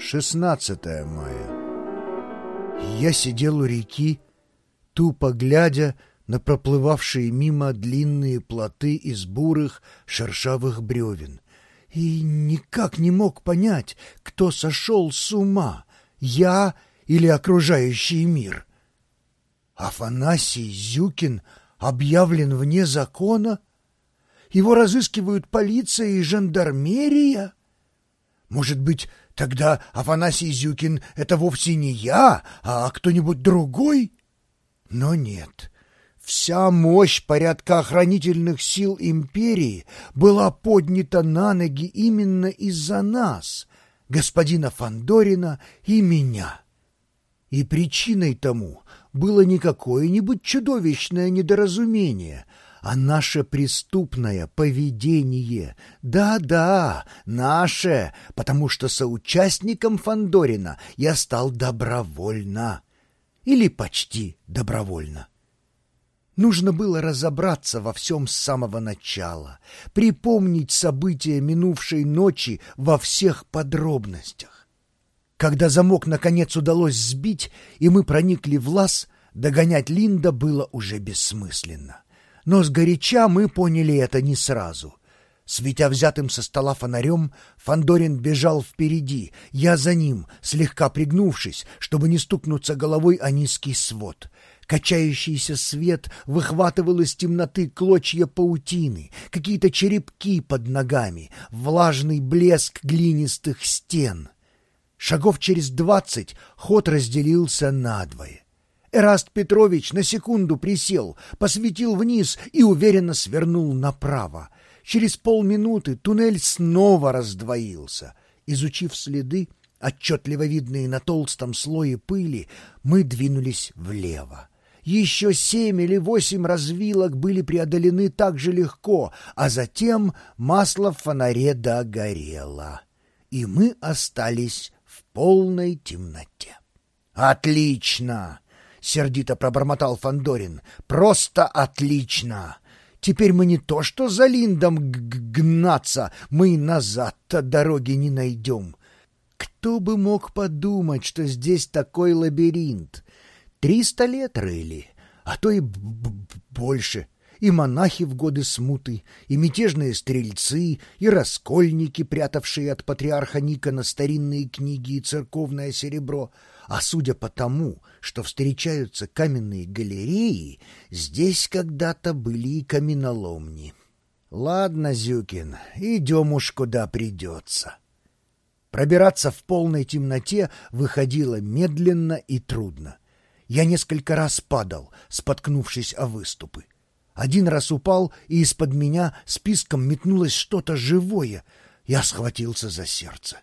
16 мая. Я сидел у реки, тупо глядя на проплывавшие мимо длинные плоты из бурых шершавых бревен, и никак не мог понять, кто сошел с ума, я или окружающий мир. Афанасий Зюкин объявлен вне закона? Его разыскивают полиция и жандармерия? Может быть, тогда Афанасий Зюкин — это вовсе не я, а кто-нибудь другой? Но нет. Вся мощь порядка охранительных сил империи была поднята на ноги именно из-за нас, господина Фандорина и меня. И причиной тому было не какое-нибудь чудовищное недоразумение, а наше преступное поведение. Да-да, наше, потому что соучастником Фандорина я стал добровольно. Или почти добровольно. Нужно было разобраться во всем с самого начала, припомнить события минувшей ночи во всех подробностях. Когда замок наконец удалось сбить, и мы проникли в лаз, догонять Линда было уже бессмысленно. Но сгоряча мы поняли это не сразу. Светя взятым со стола фонарем, Фандорин бежал впереди, я за ним, слегка пригнувшись, чтобы не стукнуться головой о низкий свод. Качающийся свет выхватывал из темноты клочья паутины, какие-то черепки под ногами, влажный блеск глинистых стен. Шагов через двадцать ход разделился надвое. Эраст Петрович на секунду присел, посветил вниз и уверенно свернул направо. Через полминуты туннель снова раздвоился. Изучив следы, отчетливо видные на толстом слое пыли, мы двинулись влево. Еще семь или восемь развилок были преодолены так же легко, а затем масло в фонаре догорело, и мы остались в полной темноте. «Отлично!» — сердито пробормотал Фандорин. «Просто отлично! Теперь мы не то что за Линдом гнаться, мы назад-то дороги не найдем. Кто бы мог подумать, что здесь такой лабиринт? Триста лет рыли, а то и больше. И монахи в годы смуты, и мятежные стрельцы, и раскольники, прятавшие от патриарха Никона старинные книги и церковное серебро. А судя по тому, что встречаются каменные галереи, здесь когда-то были и каменоломни. Ладно, Зюкин, идем уж куда придется. Пробираться в полной темноте выходило медленно и трудно. Я несколько раз падал, споткнувшись о выступы. Один раз упал, и из-под меня списком метнулось что-то живое. Я схватился за сердце.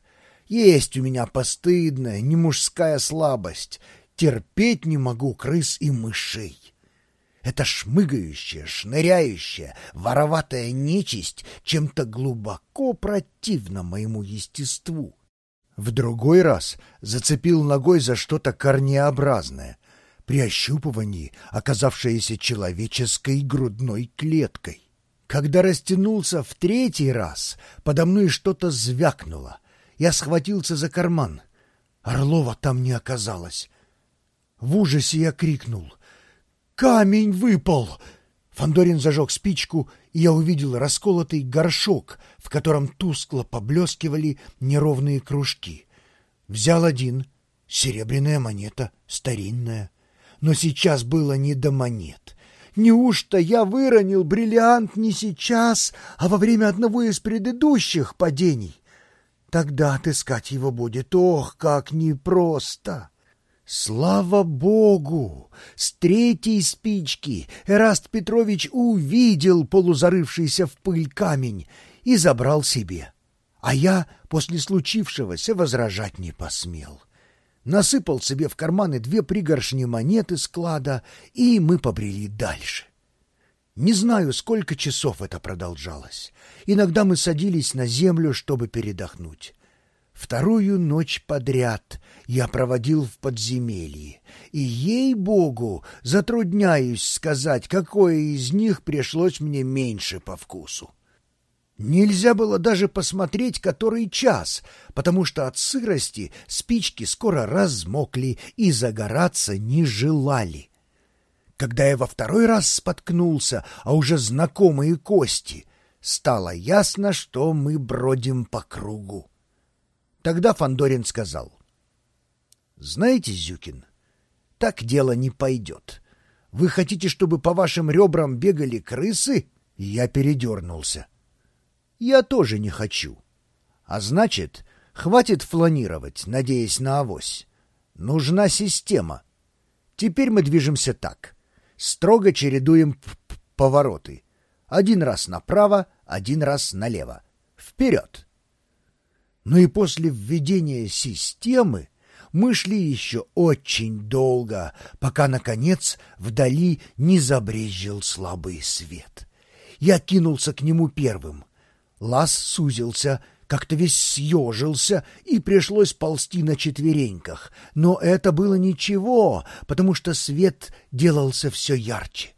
Есть у меня постыдная, не мужская слабость. Терпеть не могу крыс и мышей. Эта шмыгающая, шныряющая, вороватая нечисть чем-то глубоко противна моему естеству. В другой раз зацепил ногой за что-то корнеобразное, при ощупывании оказавшееся человеческой грудной клеткой. Когда растянулся в третий раз, подо мной что-то звякнуло. Я схватился за карман. Орлова там не оказалось. В ужасе я крикнул. «Камень выпал!» Фандорин зажег спичку, и я увидел расколотый горшок, в котором тускло поблескивали неровные кружки. Взял один — серебряная монета, старинная но сейчас было не до монет. Неужто я выронил бриллиант не сейчас, а во время одного из предыдущих падений? Тогда отыскать его будет, ох, как непросто! Слава Богу! С третьей спички Эраст Петрович увидел полузарывшийся в пыль камень и забрал себе. А я после случившегося возражать не посмел насыпал себе в карманы две пригоршни монет из склада, и мы побрели дальше. Не знаю, сколько часов это продолжалось. Иногда мы садились на землю, чтобы передохнуть. Вторую ночь подряд я проводил в подземелье, и, ей-богу, затрудняюсь сказать, какое из них пришлось мне меньше по вкусу. Нельзя было даже посмотреть, который час, потому что от сырости спички скоро размокли и загораться не желали. Когда я во второй раз споткнулся, а уже знакомые кости, стало ясно, что мы бродим по кругу. Тогда Фандорин сказал, «Знаете, Зюкин, так дело не пойдет. Вы хотите, чтобы по вашим ребрам бегали крысы?» Я передернулся. «Я тоже не хочу. А значит, хватит фланировать, надеясь на авось. Нужна система. Теперь мы движемся так. Строго чередуем повороты. Один раз направо, один раз налево. Вперед!» Ну и после введения системы мы шли еще очень долго, пока, наконец, вдали не забрезжил слабый свет. Я кинулся к нему первым. Лаз сузился, как-то весь съежился, и пришлось ползти на четвереньках. Но это было ничего, потому что свет делался все ярче.